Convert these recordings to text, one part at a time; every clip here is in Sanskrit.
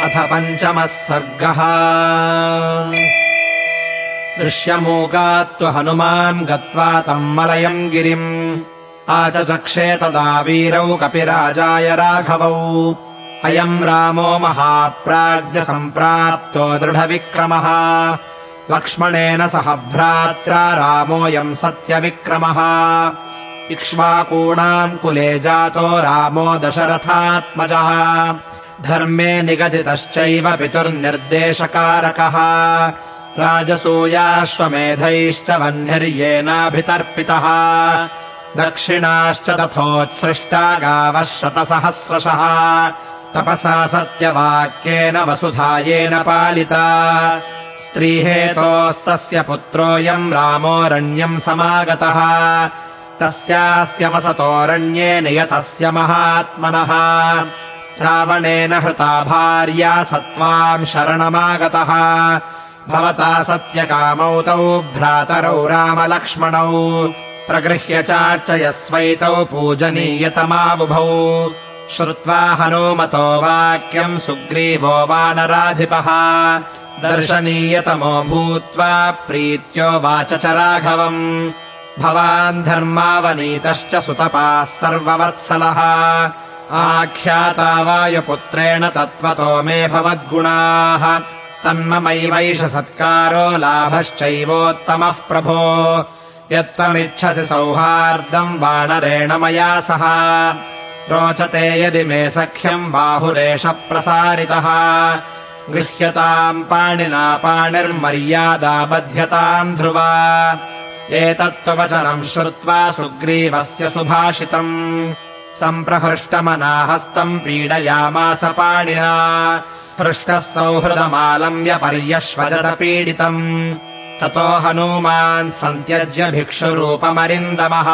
अथ पञ्चमः सर्गः। दृश्यमूकात्तु हनुमान् गत्वा तम् मलयम् गिरिम्। आचचक्षे तदा वीरौ कपिराजाय राघवौ। अयम् रामो महाप्राज्ञसम्प्राप्तो दृढविक्रमः। लक्ष्मणेन सह भ्रात्रा रामोऽयम् सत्यविक्रमः। इक्ष्वाकूणाम् कुले जातो रामो दशरथात्मजः धर्मे निगदितश्चैव पितुर्निर्देशकारकः। राजसूयाश्वमेधैश्च वह्निर्येनाभितर्पितः दक्षिणाश्च तथोत्सृष्टा गावः शतसहस्रशः। तपसा सत्यवाक्येन वसुधायेन पालिता। स्त्रीहेतोस्तस्य पुत्रोऽयम् रामोऽरण्यम् समागतः। तस्यास्य वसतोऽरण्ये नियतस्य महात्मनः रावणेन हृता भार्या सत्त्वाम् शरणमागतः। भवता सत्यकामौ तौ भ्रातरौ रामलक्ष्मणौ। प्रगृह्य चार्चयस्वैतौ पूजनीयतमाबुभौ। श्रुत्वा हनूमतो वाक्यम् सुग्रीवो वानराधिपः। दर्शनीयतमो भूत्वा प्रीत्योवाच च राघवम्। भवान् धर्मावनीतश्च सुतपाः सर्ववत्सलः आख्याता वायुपुत्रेण तत्त्वतो मे भवद्गुणाः। तन्ममैवैष सत्कारो लाभश्चैवोत्तमः प्रभो। यत्त्वमिच्छसि सौहार्दम् वानरेण मया सह। रोचते यदि मे सख्यम् बाहुरेष प्रसारितः। गृह्यताम् पाणिना पाणिर्मर्यादा बध्यताम् ध्रुवा। एतत्त्ववचनम् श्रुत्वा सुग्रीवस्य सुभाषितम् सम्प्रहृष्टमनाहस्तम् पीडयामास पाणिना हृष्टः सौहृदमालम्य पर्यश्वजतपीडितम्। ततो हनूमान् सन्त्यज्य भिक्षुरूपमरिन्दमः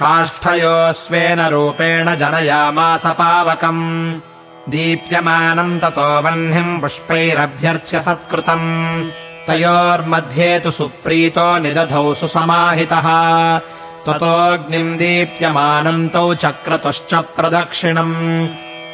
काष्ठयोस्वेन रूपेण जनयामास पावकम्। दीप्यमानम् ततो वह्निम् पुष्पैरभ्यर्च्य सत्कृतम्। तयोर्मध्ये तु सुप्रीतो निदधौ सुसमाहितः ततोऽग्निम् दीप्यमानम् तौ चक्रतुश्च प्रदक्षिणम्।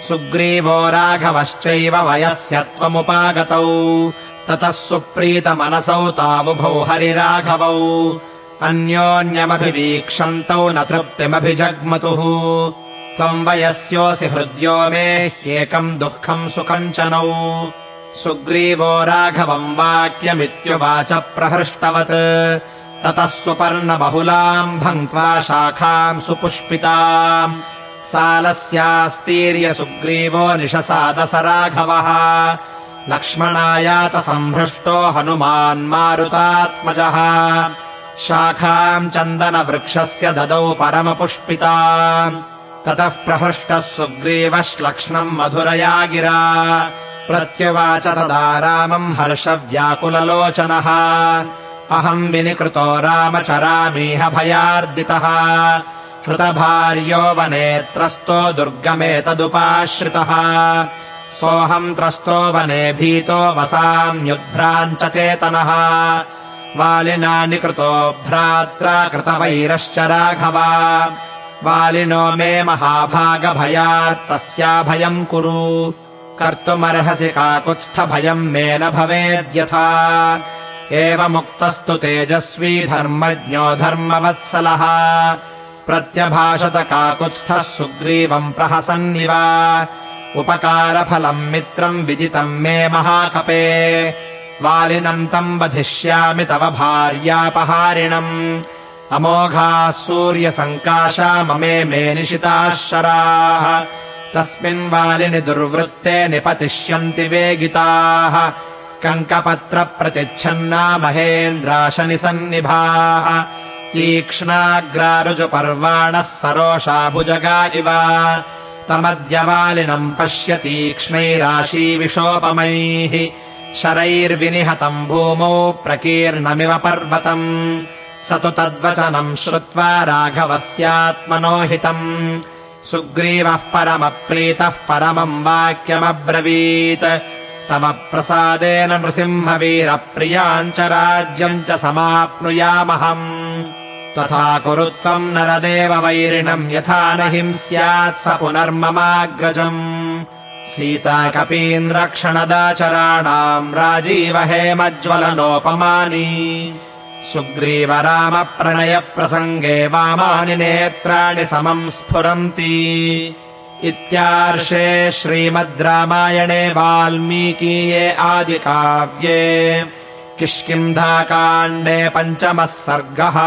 सुग्रीवो राघवश्चैव वयस्य त्वमुपागतौ। ततः सुप्रीतमनसौ तावुभौ हरिराघवौ। अन्योन्यमभिवीक्षन्तौ न तृप्तिमभिजग्मतुः। त्वम् वयस्योऽसि हृद्यो मे ह्येकम् दुःखम् सुकञ्चनौ। सुग्रीवो राघवम् वाक्यमित्युवाच प्रहृष्टवत् ततः सुपर्णबहुलाम् भङ्क्त्वा शाखाम् सुपुष्पिताम्। सालस्यास्तीर्य सुग्रीवो निशसादस राघवः लक्ष्मणायात सम्भृष्टो हनुमान् मारुतात्मजः। शाखाम् चन्दनवृक्षस्य ददौ परमपुष्पिता ततः प्रहृष्टः सुग्रीवश्लक्ष्णम् मधुरया गिरा प्रत्युवाच तदा रामम् हर्षव्याकुललोचनः अहम् विनिकृतो रामचरामीह भयार्दितः। हृतभार्यो वनेत्रस्तो दुर्गमेतदुपाश्रितः। सोऽहम् त्रस्तो वने भीतो वसाम्युद्भ्राञ्च चेतनः। वालिना निकृतो भ्रात्रा कृतवैरश्च राघवा। वालिनो मे महाभागभयात् तस्याभयम् कुरु। कर्तुमर्हसि काकुत्स्थभयम् मे न भवेद्यथा एवमुक्तस्तु तेजस्वी धर्मज्ञो धर्मवत्सलः। प्रत्यभाषत काकुत्स्थः सुग्रीवम् प्रहसन्निव। उपकारफलम् मित्रम् विदितम् मे महाकपे। वालिनम् तम् वधिष्यामि तव भार्यापहारिणम्। अमोघाः सूर्यसङ्काशा ममे मे निशिताः शराः। तस्मिन् वालिनि दुर्वृत्ते निपतिष्यन्ति वेगिताः कङ्कपत्रप्रतिच्छन्ना महेन्द्राशनिसन्निभाः तीक्ष्णाग्रारुजुपर्वाणः सरोषा भुजगा इव। तमद्यवालिनम् पश्य तीक्ष्णैराशीविशोपमैः। शरैर्विनिहतम् भूमौ प्रकीर्णमिव पर्वतम्। स तु तद्वचनम् श्रुत्वा राघवस्यात्मनो हितम् सुग्रीवः परमप्रीतः परमम् वाक्यमब्रवीत् तव प्रसादेन नृसिंहवीरप्रियाम् च राज्यम् च समाप्नुयामहम्। तथा कुरु त्वम् नरदेव वैरिणम् यथा न हिंस्यात् स पुनर्ममाग्रजम्। सीताकपीन् रक्षणदाचराणाम् राजीव हेमज्ज्वलनोपमानि सुग्रीव रामप्रणयप्रसङ्गे वामानि नेत्राणि समम् स्फुरन्ति इत्यार्षे श्रीमद् रामायणे वाल्मीकीये आदिकाव्ये किष्किन्धाकाण्डे पञ्चमः सर्गः